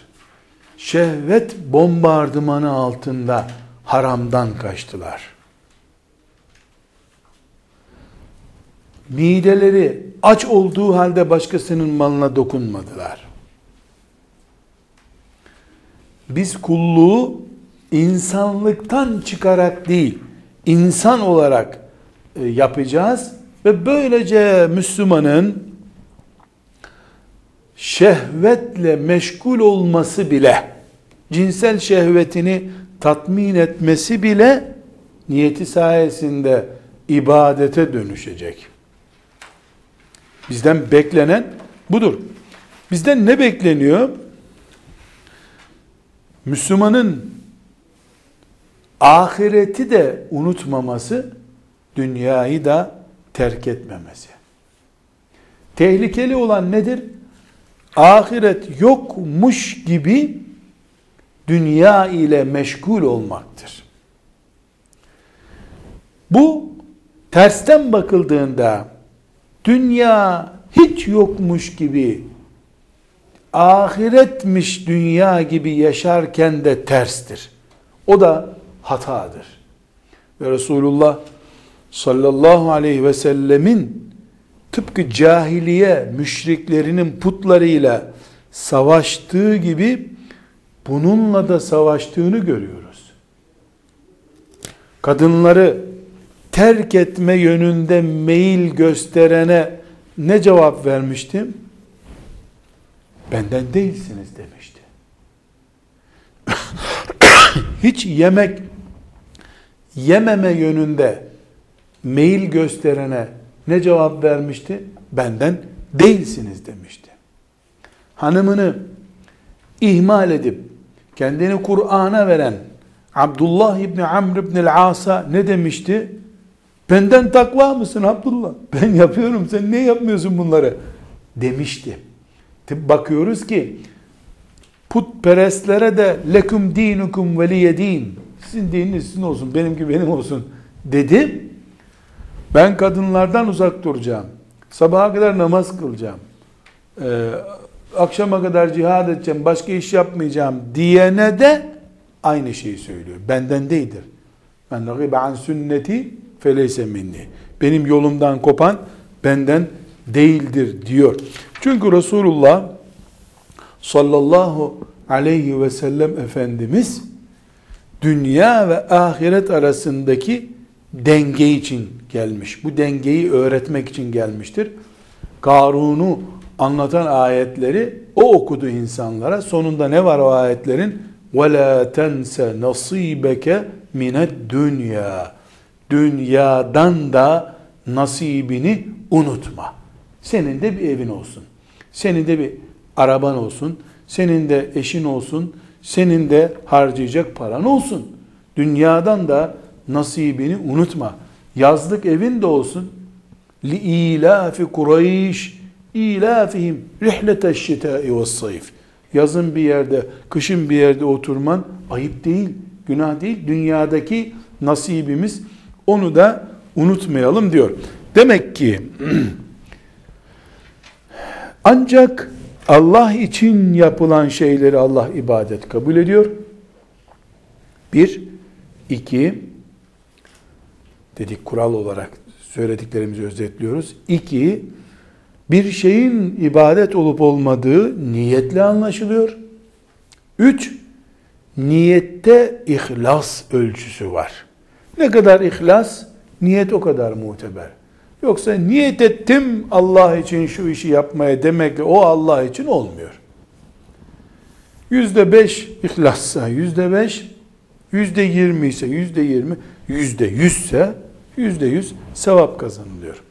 Şehvet bombardımanı altında haramdan kaçtılar. Mideleri aç olduğu halde başkasının malına dokunmadılar. Biz kulluğu insanlıktan çıkarak değil, insan olarak e, yapacağız ve böylece Müslümanın şehvetle meşgul olması bile, cinsel şehvetini tatmin etmesi bile niyeti sayesinde ibadete dönüşecek. Bizden beklenen budur. Bizden ne bekleniyor? Müslümanın ahireti de unutmaması, dünyayı da terk etmemesi. Tehlikeli olan nedir? Ahiret yokmuş gibi dünya ile meşgul olmaktır. Bu tersten bakıldığında dünya hiç yokmuş gibi ahiretmiş dünya gibi yaşarken de terstir. O da hatadır. Ve Resulullah sallallahu aleyhi ve sellemin tıpkı cahiliye müşriklerinin putlarıyla savaştığı gibi bununla da savaştığını görüyoruz. Kadınları terk etme yönünde meyil gösterene ne cevap vermiştim? Benden değilsiniz demişti. Hiç yemek yememe yönünde meyil gösterene ne cevap vermişti? Benden değilsiniz demişti. Hanımını ihmal edip kendini Kur'an'a veren Abdullah İbni Amr İbni As'a ne demişti? Benden takva mısın Abdullah? Ben yapıyorum sen niye yapmıyorsun bunları? Demişti. Bakıyoruz ki putperestlere de lekum dinukum veliye din. Sizin dininiz sizin olsun, benimki benim olsun dedi. Ben kadınlardan uzak duracağım. Sabaha kadar namaz kılacağım. Ee, akşama kadar cihad edeceğim, başka iş yapmayacağım diyene de aynı şeyi söylüyor. Benden değildir. Ben ragibe an sünneti feleyse minni. Benim yolumdan kopan benden değildir diyor. Çünkü Resulullah sallallahu aleyhi ve sellem Efendimiz dünya ve ahiret arasındaki denge için gelmiş. Bu dengeyi öğretmek için gelmiştir. Karun'u anlatan ayetleri o okudu insanlara. Sonunda ne var o ayetlerin? وَلَا تَنْسَ نَصِيبَكَ مِنَ dünya. Dünyadan da nasibini unutma. Senin de bir evin olsun. Senin de bir araban olsun. Senin de eşin olsun. Senin de harcayacak paran olsun. Dünyadan da nasibini unutma. Yazlık evin de olsun. Li ilafi Kureyş ilafihim rihlete şitai ve sayf. Yazın bir yerde, kışın bir yerde oturman ayıp değil, günah değil. Dünyadaki nasibimiz onu da unutmayalım diyor. Demek ki ancak Allah için yapılan şeyleri Allah ibadet kabul ediyor. Bir, iki, dedik kural olarak söylediklerimizi özetliyoruz. İki, bir şeyin ibadet olup olmadığı niyetle anlaşılıyor. Üç, niyette ihlas ölçüsü var. Ne kadar ihlas? Niyet o kadar muteber. Yoksa niyet ettim Allah için şu işi yapmaya demekle o Allah için olmuyor. Yüzde beş ihlassa yüzde beş, yüzde yirmi ise yüzde yirmi, yüzde yüzse yüzde yüz sevap kazanılıyor.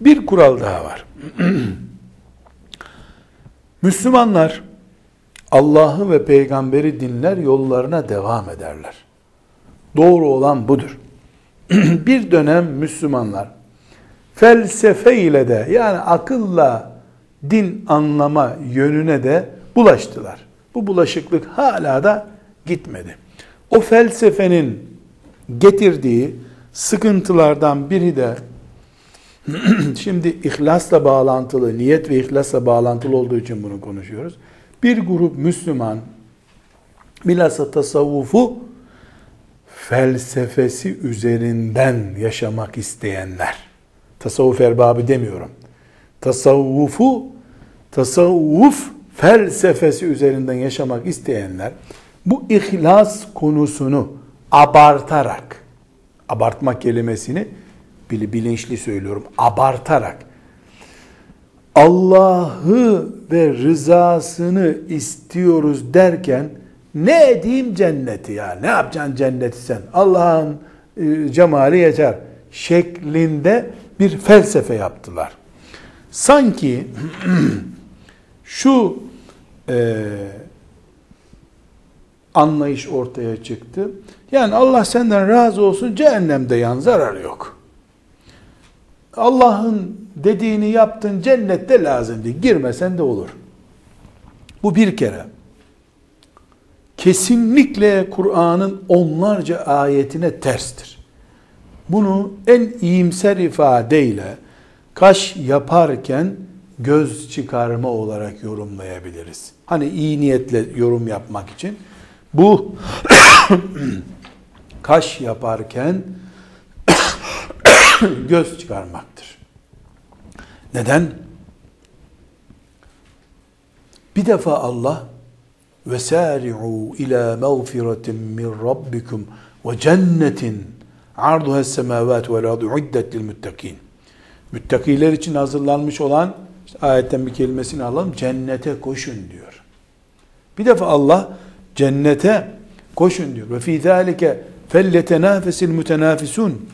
Bir kural daha var. Müslümanlar Allah'ı ve peygamberi dinler yollarına devam ederler. Doğru olan budur. bir dönem Müslümanlar felsefe ile de yani akılla din anlama yönüne de bulaştılar. Bu bulaşıklık hala da gitmedi. O felsefenin getirdiği sıkıntılardan biri de şimdi ihlasla bağlantılı, niyet ve ihlasla bağlantılı olduğu için bunu konuşuyoruz. Bir grup Müslüman bilhassa tasavvufu felsefesi üzerinden yaşamak isteyenler. Tasavvuf erbabı demiyorum. Tasavvufu tasavvuf felsefesi üzerinden yaşamak isteyenler bu ihlas konusunu abartarak abartma kelimesini bilinçli söylüyorum. Abartarak Allah'ı ve rızasını istiyoruz derken ne edeyim cenneti ya? Ne yapacaksın cenneti sen? Allah'ın e, cemali yeter şeklinde bir felsefe yaptılar. Sanki şu e, anlayış ortaya çıktı. Yani Allah senden razı olsun cehennemde yan zarar yok. Allah'ın dediğini yaptın cennette lazım değil. Girmesen de olur. Bu bir kere. Kesinlikle Kur'an'ın onlarca ayetine terstir. Bunu en iyimser ifadeyle kaş yaparken göz çıkarma olarak yorumlayabiliriz. Hani iyi niyetle yorum yapmak için. Bu kaş yaparken göz çıkarmaktır. Neden? Bir defa Allah ve sari'u ila mağfiretin min rabbikum ve cennetin arduha semavat ve ardu uddet lil muttakin. Müttakiler için hazırlanmış olan işte ayetten bir kelimesini alalım. Cennete koşun diyor. Bir defa Allah cennete koşun diyor. Ve fi zalike felletenafesil mutenafisun.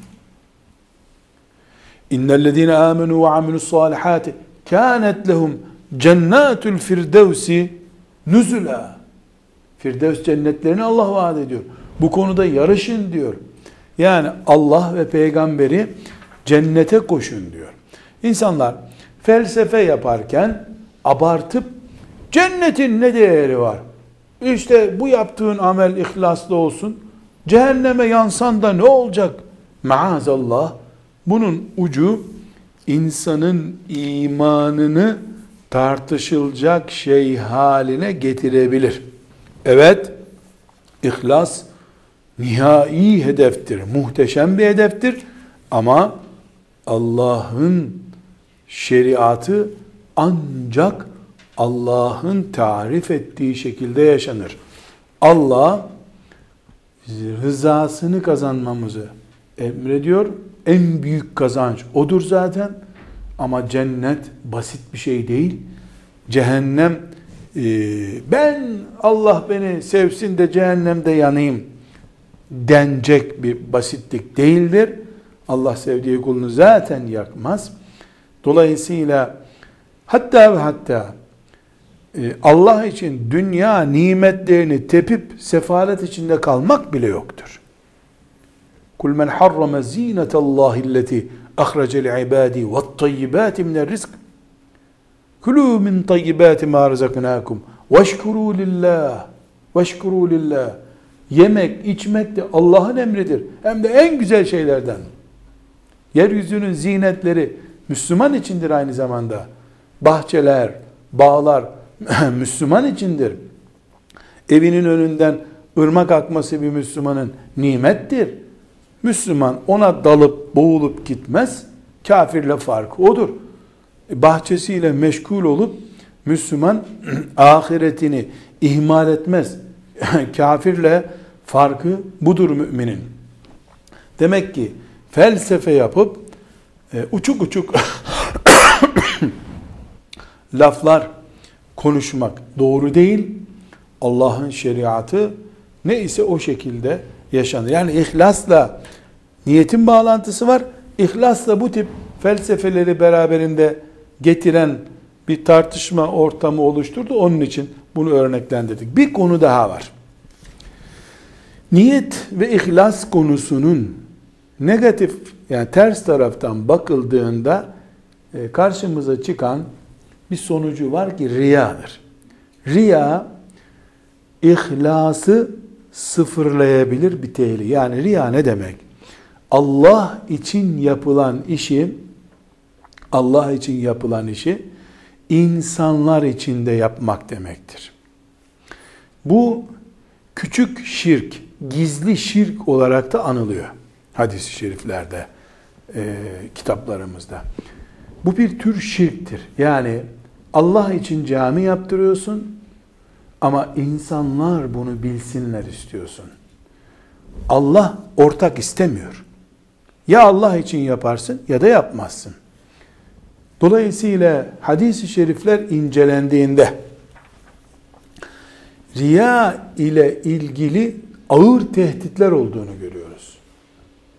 İnnellezine amenu ve amilus salihati kânet lehum cennatul firdevsi nüzula. Firdevs cennetlerini Allah vaat ediyor. Bu konuda yarışın diyor. Yani Allah ve peygamberi cennete koşun diyor. İnsanlar felsefe yaparken abartıp cennetin ne değeri var? İşte bu yaptığın amel ihlaslı olsun. Cehenneme yansan da ne olacak? Maazallah bunun ucu insanın imanını tartışılacak şey haline getirebilir. Evet, ihlas nihai hedeftir, muhteşem bir hedeftir ama Allah'ın şeriatı ancak Allah'ın tarif ettiği şekilde yaşanır. Allah rızasını kazanmamızı emrediyor. En büyük kazanç odur zaten. Ama cennet basit bir şey değil. Cehennem e, ben Allah beni sevsin de cehennemde yanayım denecek bir basitlik değildir. Allah sevdiği kulunu zaten yakmaz. Dolayısıyla hatta ve hatta Allah için dünya nimetlerini tepip sefalet içinde kalmak bile yoktur. Kul men harrama zinetallahi allati ahrece li'ibadi ve tayyibati minel rizk Kulu min tayyibati ma razaknakum veşkuru lillah veşkuru lillah Yemek, içmek de Allah'ın emridir. Hem de en güzel şeylerden. Yeryüzünün zinetleri Müslüman içindir aynı zamanda. Bahçeler, bağlar Müslüman içindir. Evinin önünden ırmak akması bir Müslümanın nimettir. Müslüman ona dalıp boğulup gitmez. Kafirle farkı odur. Bahçesiyle meşgul olup Müslüman ahiretini ihmal etmez. Kafirle farkı budur müminin. Demek ki felsefe yapıp e, uçuk uçuk laflar konuşmak doğru değil. Allah'ın şeriatı ne ise o şekilde yaşanır. Yani ihlasla niyetin bağlantısı var. İhlasla bu tip felsefeleri beraberinde getiren bir tartışma ortamı oluşturdu. Onun için bunu örneklendirdik. Bir konu daha var. Niyet ve ihlas konusunun negatif yani ters taraftan bakıldığında e, karşımıza çıkan bir sonucu var ki riyadır. Riya ihlası sıfırlayabilir bir tehlike. Yani riya ne demek? Allah için yapılan işi Allah için yapılan işi insanlar için de yapmak demektir. Bu küçük şirk, gizli şirk olarak da anılıyor hadis-i şeriflerde, e, kitaplarımızda. Bu bir tür şirktir. Yani Allah için cami yaptırıyorsun ama insanlar bunu bilsinler istiyorsun. Allah ortak istemiyor. Ya Allah için yaparsın ya da yapmazsın. Dolayısıyla hadis-i şerifler incelendiğinde riya ile ilgili ağır tehditler olduğunu görüyoruz.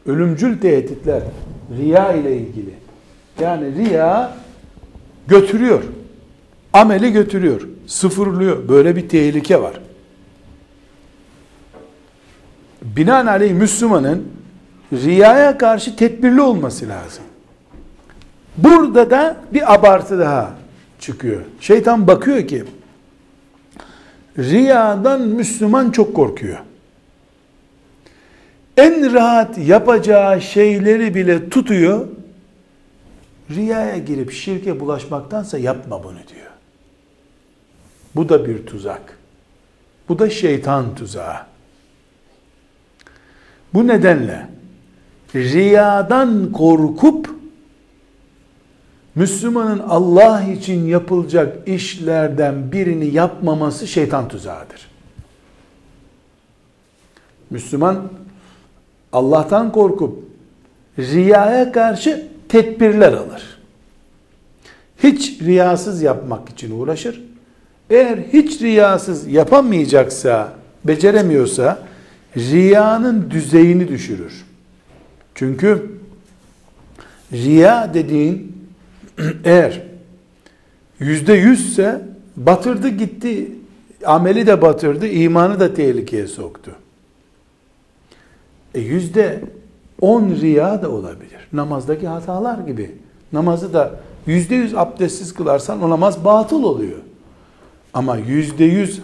Ölümcül tehditler riya ile ilgili. Yani riya götürüyor. Ameli götürüyor. Sıfırlıyor. Böyle bir tehlike var. Binaenaleyh Müslümanın riyaya karşı tedbirli olması lazım. Burada da bir abartı daha çıkıyor. Şeytan bakıyor ki riyadan Müslüman çok korkuyor. En rahat yapacağı şeyleri bile tutuyor. Riyaya girip şirke bulaşmaktansa yapma bunu diyor. Bu da bir tuzak. Bu da şeytan tuzağı. Bu nedenle riyadan korkup Müslümanın Allah için yapılacak işlerden birini yapmaması şeytan tuzağıdır. Müslüman Allah'tan korkup riyaya karşı tedbirler alır. Hiç riyasız yapmak için uğraşır. Eğer hiç riyasız yapamayacaksa, beceremiyorsa riyanın düzeyini düşürür. Çünkü riya dediğin eğer yüzde yüzse batırdı gitti, ameli de batırdı, imanı da tehlikeye soktu. E yüzde on riya da olabilir. Namazdaki hatalar gibi. Namazı da yüzde yüz abdestsiz kılarsan o namaz batıl oluyor. Ama yüzde yüz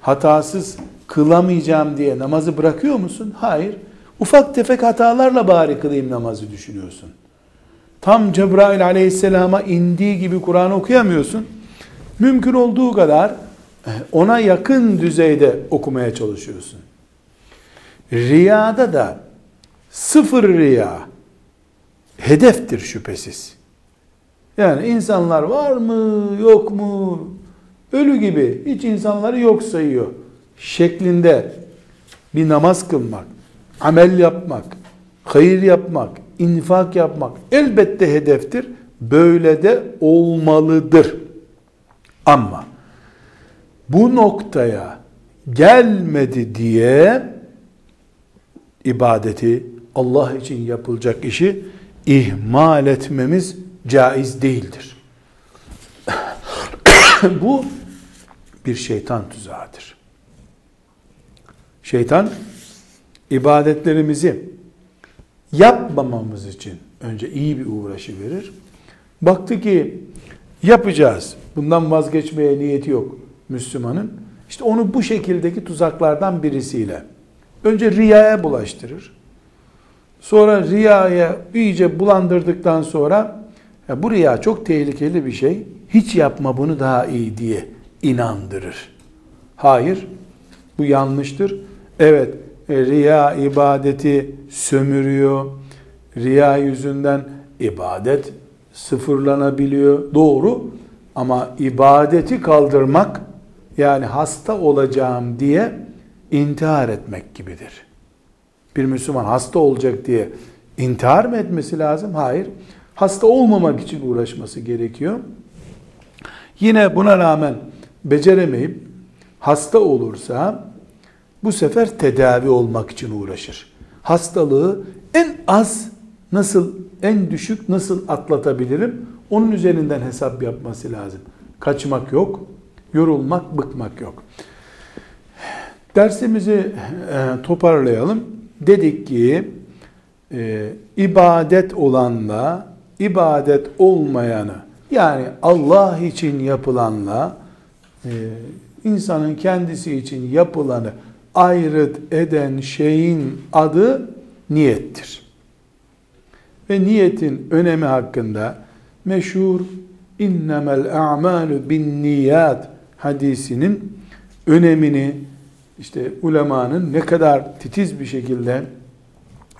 hatasız kılamayacağım diye namazı bırakıyor musun? Hayır. Ufak tefek hatalarla bari kılayım namazı düşünüyorsun. Tam Cebrail aleyhisselama indiği gibi Kur'an okuyamıyorsun. Mümkün olduğu kadar eh, ona yakın düzeyde okumaya çalışıyorsun. Riyada da sıfır riya hedeftir şüphesiz. Yani insanlar var mı yok mu ölü gibi hiç insanları yok sayıyor şeklinde bir namaz kılmak, amel yapmak, hayır yapmak, infak yapmak elbette hedeftir. Böyle de olmalıdır. Ama bu noktaya gelmedi diye ibadeti Allah için yapılacak işi ihmal etmemiz caiz değildir. bu bir şeytan tuzağıdır. Şeytan ibadetlerimizi yapmamamız için önce iyi bir uğraşı verir. Baktı ki yapacağız. Bundan vazgeçmeye niyeti yok Müslümanın. İşte onu bu şekildeki tuzaklardan birisiyle önce riyaya bulaştırır. Sonra riyaya iyice bulandırdıktan sonra ya bu riya çok tehlikeli bir şey. Hiç yapma bunu daha iyi diye inandırır. Hayır, bu yanlıştır. Evet, e, riya ibadeti sömürüyor. Riya yüzünden ibadet sıfırlanabiliyor. Doğru. Ama ibadeti kaldırmak yani hasta olacağım diye intihar etmek gibidir. Bir Müslüman hasta olacak diye İntihar mı etmesi lazım? Hayır. Hasta olmamak için uğraşması gerekiyor. Yine buna rağmen beceremeyip hasta olursa bu sefer tedavi olmak için uğraşır. Hastalığı en az nasıl, en düşük nasıl atlatabilirim? Onun üzerinden hesap yapması lazım. Kaçmak yok, yorulmak, bıkmak yok. Dersimizi e, toparlayalım. Dedik ki e, ibadet olanla ibadet olmayanı yani Allah için yapılanla e, insanın kendisi için yapılanı ayrıt eden şeyin adı niyettir. Ve niyetin önemi hakkında meşhur innemel a'malu bin niyat hadisinin önemini işte ulemanın ne kadar titiz bir şekilde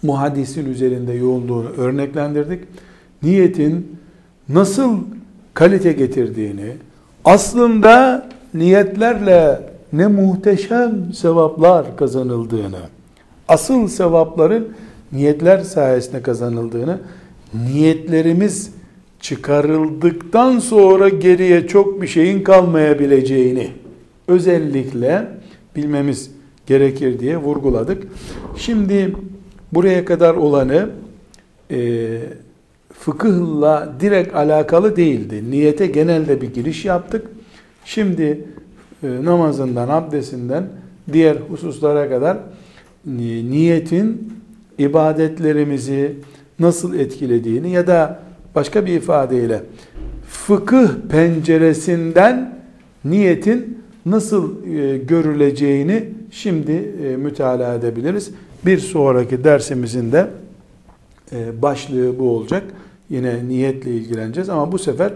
muhadisin üzerinde yoğunluğunu örneklendirdik. Niyetin nasıl kalite getirdiğini, aslında niyetlerle ne muhteşem sevaplar kazanıldığını, asıl sevapların niyetler sayesinde kazanıldığını, niyetlerimiz çıkarıldıktan sonra geriye çok bir şeyin kalmayabileceğini özellikle bilmemiz gerekir diye vurguladık. Şimdi buraya kadar olanı e, fıkıhla direkt alakalı değildi. Niyete genelde bir giriş yaptık. Şimdi e, namazından, abdestinden diğer hususlara kadar e, niyetin ibadetlerimizi nasıl etkilediğini ya da başka bir ifadeyle fıkıh penceresinden niyetin nasıl e, görüleceğini şimdi e, mütalaa edebiliriz. Bir sonraki dersimizin de başlığı bu olacak. Yine niyetle ilgileneceğiz ama bu sefer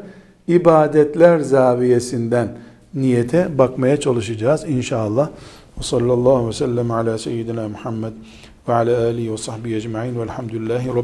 ibadetler zaviyesinden niyete bakmaya çalışacağız inşallah. Ve sallallahu aleyhi ve sellem ala seyyidina Muhammed ve ala alihi ve sahbihi ecma'in velhamdülillahi